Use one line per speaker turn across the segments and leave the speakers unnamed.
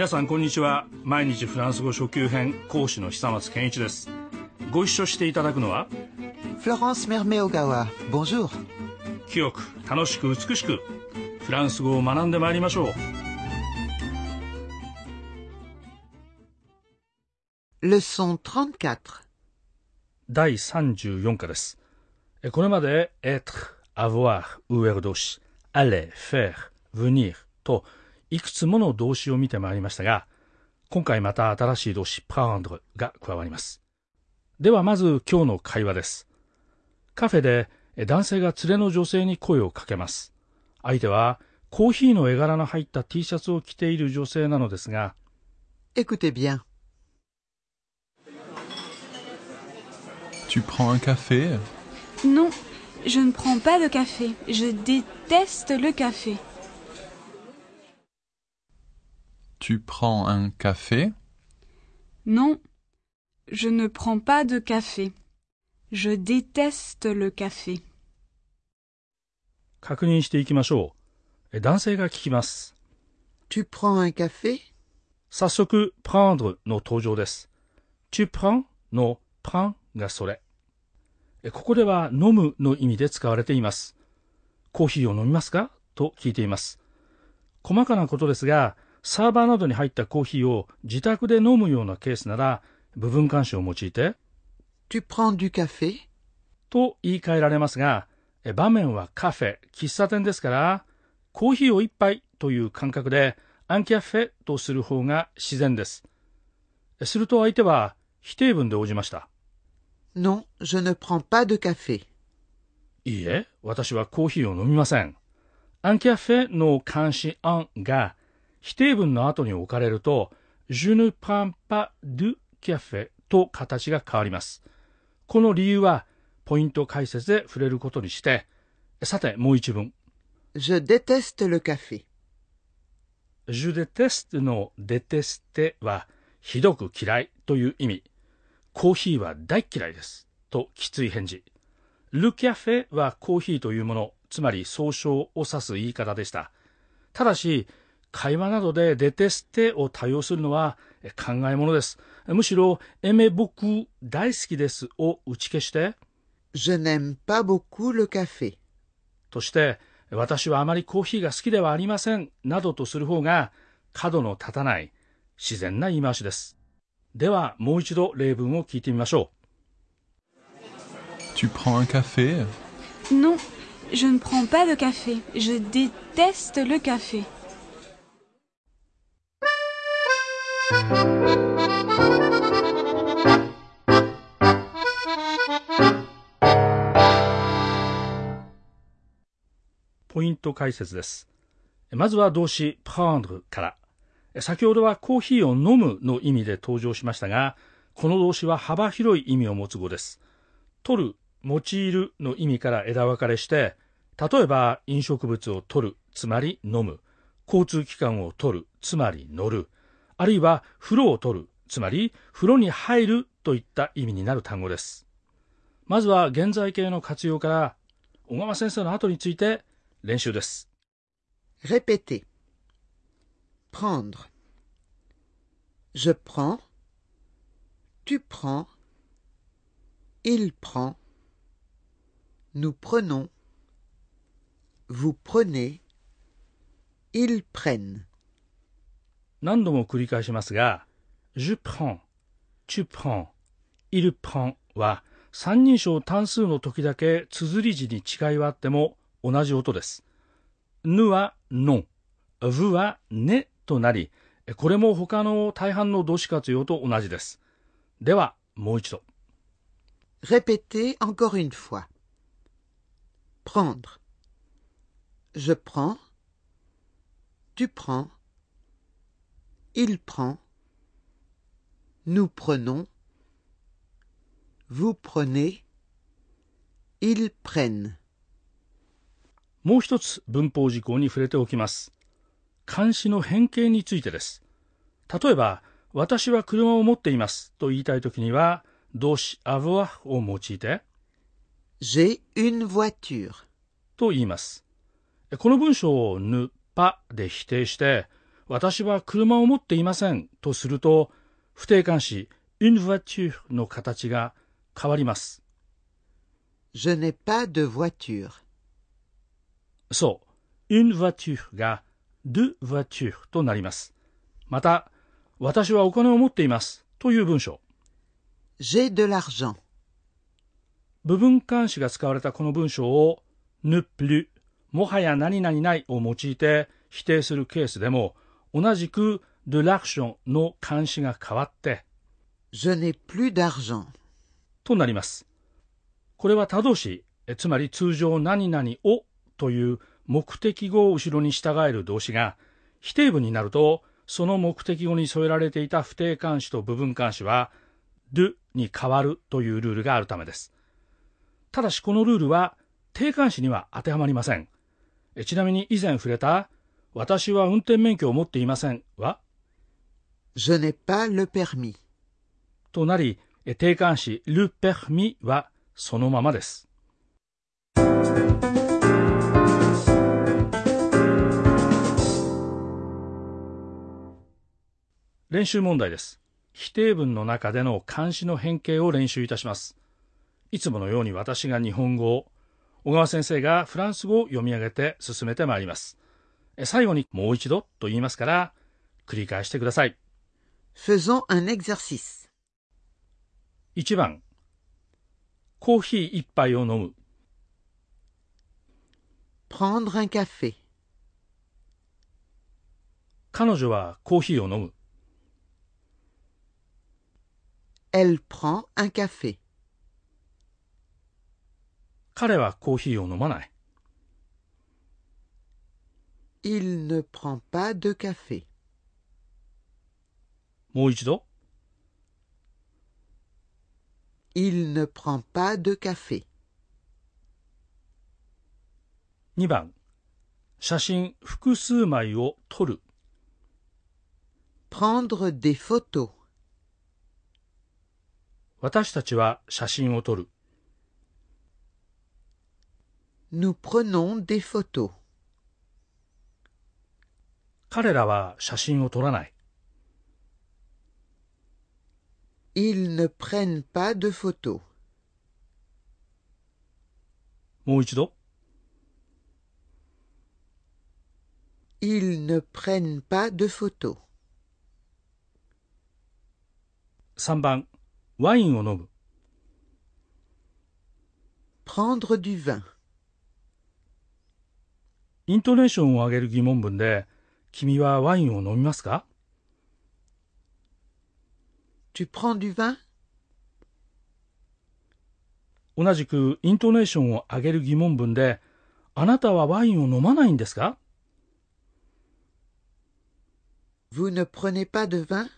皆さんこんにちは。毎日フランス語初級編講師の久松健一です。ご一緒していただくのは
？Florence Mermet-Ogawa, bonjour.
清く楽しく美しくフランス語を学んでまいりましょう。
Leçon 34.
第34課です。えこれまで être, avoir, ouer 動詞 aller, faire, venir といくつもの動詞を見てまいりましたが今回また新しい動詞 prendre が加わりますではまず今日の会話ですカフェでえ男性が連れの女性に声をかけます相手はコーヒーの絵柄の入った T シャツを着ている女性なのですが
Écoutez bien.
Tu prends un café?
Non, je ne prends pas de café. Je déteste le café.
Tu prends un café
Non, je ne prends pas de café. Je déteste le café.
確認していきましょうえ男性が聞きます
Tu prends un café
早速、prendre の登場です。tu prends の prend がそれ。えここでは飲むの意味で使われています。コーヒーを飲みますかと聞いています。細かなことですが、サーバーなどに入ったコーヒーを自宅で飲むようなケースなら、部分監視を用いて、
Tu prends du café?
と言い換えられますが、え場面はカフェ、喫茶店ですから、コーヒーを一杯という感覚で、アンキャフェとする方が自然です。えすると相手は否定文で応じました。
Non, je ne prends pas de café.
いいえ、私はコーヒーを飲みません。アンキャフェの監視アンが否定文の後に置かれると、je ne prends pas du café と形が変わります。この理由はポイント解説で触れることにして、さてもう一文。
Je déteste le café.
je déteste の déteste はひどく嫌いという意味。コーヒーは大嫌いです。ときつい返事。le café はコーヒーというもの、つまり総称を指す言い方でした。ただし、会話などでデテステを多用するのは考えものです。むしろ、えめぼく大好きですを打ち消して、
Je n'aime pas beaucoup le café。
として、私はあまりコーヒーが好きではありませんなどとする方が角の立たない自然な言い回しです。では、もう一度例文を聞いてみましょ
う。
Non je ne prends pas le café. Je déteste le café.
ポイント解説です。まずは動詞 prendre から。先ほどはコーヒーを飲むの意味で登場しましたが、この動詞は幅広い意味を持つ語です。取る、用いるの意味から枝分かれして、例えば飲食物を取る、つまり飲む。交通機関を取る、つまり乗る。あるいは風呂を取る、つまり風呂に入るといった意味になる単語です。まずは現在形の活用から、小川先生の後について練習です。
Répétez. Prendre. Je prends. Tu prends. Il prend. Nous prenons. Vous prenez. Ils prennent.
何度も繰り返しますが、je prends, tu prends, il prend は三人称単数の時だけ綴り字に違いはあっても同じ音です。ぬは non, vous はねとなり、これも他の大半の動詞活用と同じです。では、もう一度。
Répétez encore une fois. Prendre. Je prends. Tu prends. Il prend. Nous prenons. Vous prenez. Ils prennent.
もう一つ文法事項に触れておきます。監視の変形についてです。例えば、私は車を持っていますと言いたいときには、動詞 avoir を用いて
J'ai une voiture.
と言います。この文章を ne pas で否定して、私は車を持っていませんとすると、不定冠詞 une voiture の形が変わります。
Je n'ai pas de voiture.
そう、une voiture が de voiture となります。また、私はお金を持っていますという文章。
J'ai de l'argent.
部分冠詞が使われたこの文章を ne plus もはや何々ないを用いて否定するケースでも同じく de l'argent の冠詞が変わって
Je n'ai plus d'argent.
となります。これは他動詞、えつまり通常何々をという目的語を後ろに従える動詞が否定文になるとその目的語に添えられていた不定冠詞と部分冠詞は do に変わるというルールがあるためです。ただしこのルールは定冠詞には当てはまりません。えちなみに以前触れた私は運転免許を持っていませんは
？Je n'ai pas le permis.
となり、え定冠詞 le permis はそのままです。練習問題です。否定文の中での漢詞の変形を練習いたします。いつものように私が日本語を、小川先生がフランス語を読み上げて進めてまいります。え最後にもう一度と言いますから、繰り返してください。
Faisons un exercice.
1番コーヒー一杯を飲む
Prendre un café.
彼女はコーヒーを飲む
Elle prend un café.
彼はコーヒーを飲まない
Il ne prend pas de café.
もう一度
Il ne prend pas de café.
2番写真複数枚を撮る
Prendre des photos.
私たちは写真を撮る
Nous prenons des photos.
彼らは写真を撮らない
Ils ne prennent pas de photos.
もう一度
Ils ne prennent pas de photos.
3番ワインを飲む
Prendre du vin.
イントネーションを上げる疑問文で君はワインを飲みますか
Tu prends du vin
同じくイントネーションを上げる疑問文であなたはワインを飲まないんですか
Vous ne prenez pas de vin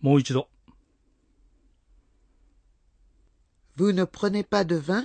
もう一度
Vous ne prenez pas de vin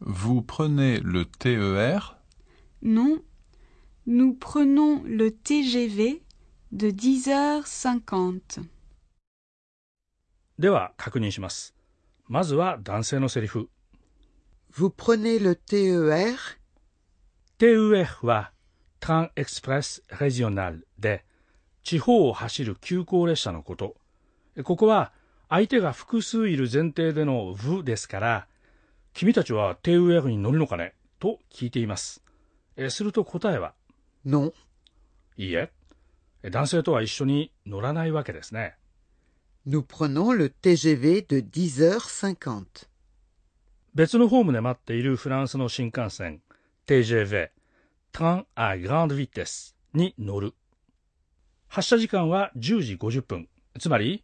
Vous prenez le TER
Non, nous prenons le TGV de 10h50.
では確認します。まずは男性のセリフ。
Vous prenez le TER
TER は Train Express Regional で地方を走る急行列車のこと。ここは相手が複数いる前提での v ですから、君たちは TER に乗るのかね？と聞いています。えすると答えは、
Non.
いいえ。男性とは一緒に乗らないわけですね。
Nous prenons le TGV de 10h50.
別のホームで待っているフランスの新幹線 TGV、Train à grande vitesse に乗る。発車時間は10時50分。つまり、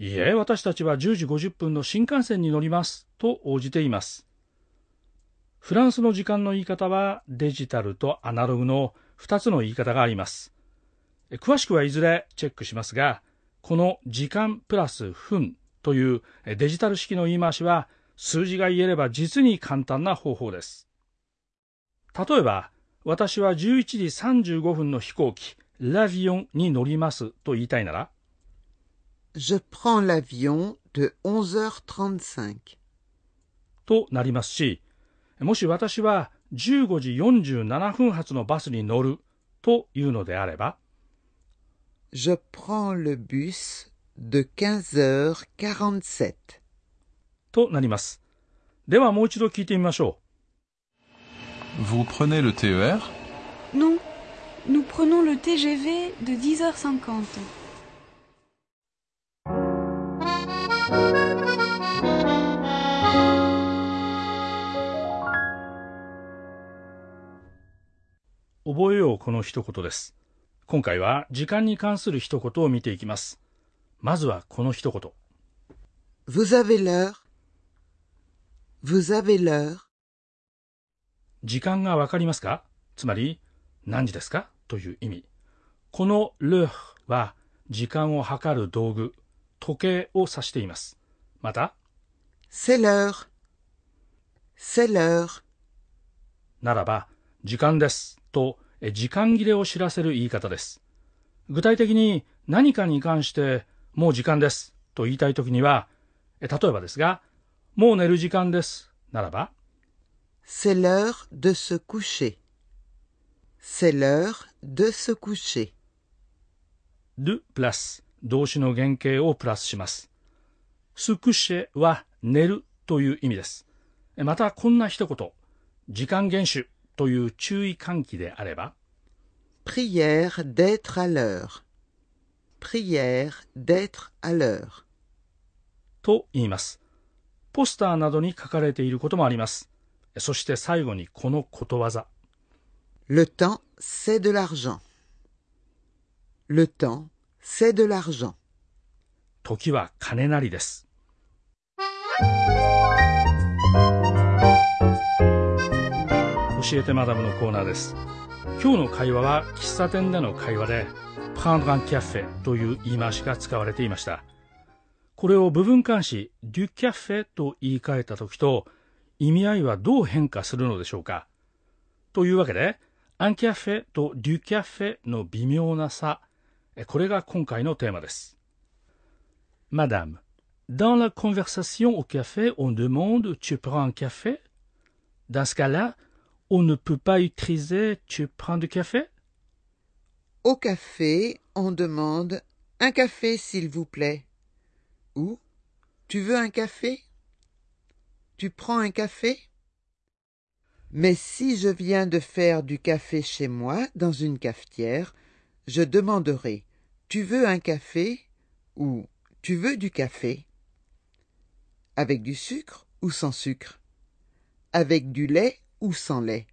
いいえ、私たちは10時50分の新幹線に乗りますと応じています。フランスの時間の言い方はデジタルとアナログの2つの言い方があります。詳しくはいずれチェックしますが、この時間プラス分というデジタル式の言い回しは数字が言えれば実に簡単な方法です。例えば、私は11時35分の飛行機、ラビオンに乗りますと言いたいなら、
Je prends l'avion de 11h35
となりますし、もし私は15時47分発のバスに乗るというのであれば、
Je prends le bus de 15h47
となります。ではもう一度聞いてみましょ
う。Vous prenez le TER
Non, nous prenons le TGV de 10h50.
覚えようこの一言です。今回は時間に関する一言を見ていきます。まずはこの一言。
Vous avez l'heure? Vous avez l'heure?
時間がわかりますか？つまり、何時ですか？という意味。この l'heure は時間を測る道具、時計を指しています。また、
C'est l'heure. C'est l'heure.
ならば、時間ですと時間切れを知らせる言い方です。具体的に何かに関してもう時間ですと言いたいときには、例えばですが、もう寝る時間ですならば、
C'est l'heure de se coucher. C'est l'heure de se coucher.
de プラス動詞の原型をプラスします。すくしは寝るという意味です。またこんな一言、時間厳守という注意喚起であれば、
prière d'être à l'heure, prière d'être à l'heure
と言います。ポスターなどに書かれていることもあります。そして最後にこのことわざ。
Le temps, c'est de l'argent. Le temps, c'est de l'argent.
時は金なりです。教えてマダムのコーナーです。今日の会話は喫茶店での会話で、パンドランキャッフェという言い回しが使われていました。これを部分漢詞、デュキャッフェと言い換えた時と、意味合いはどう変化するのでしょうかというわけで、アンキャッフェとデュキャッフェの微妙な差、これが今回のテーマです。Madame, dans la conversation au café, on demande Tu prends un café Dans ce cas-là, On ne peut pas utiliser tu prends du café
Au café, on demande un café s'il vous plaît. Ou tu veux un café Tu prends un café Mais si je viens de faire du café chez moi dans une cafetière, je demanderai Tu veux un café ou Tu veux du café Avec du sucre ou sans sucre Avec du lait ou sans lait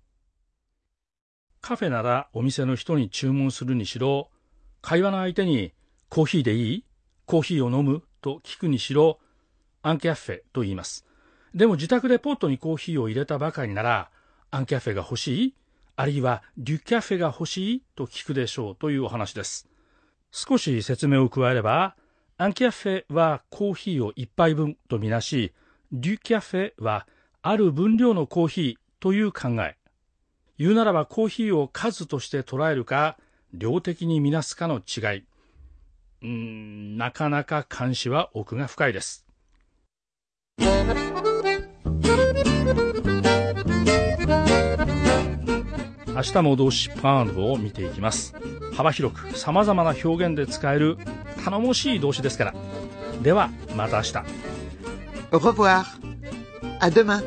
カフェならお店の人に注文するにしろ、会話の相手にコーヒーでいいコーヒーを飲むと聞くにしろ、アンキャッフェと言います。でも自宅でポットにコーヒーを入れたばかりなら、アンキャッフェが欲しい あるいはデュキャフェが欲しいと聞くでしょうというお話です。少し説明を加えれば、アンキャフェはコーヒーを1杯分とみなし、デュキャフェはある分量のコーヒーという考え。言うならばコーヒーを数として捉えるか、量的にみなすかの違い。うん、なかなか監視は奥が深いです。明日も動詞パンドを見ていきます。幅広く様々な表現で使える頼もしい動詞ですから。では、また明日。
Au revoir. À demain.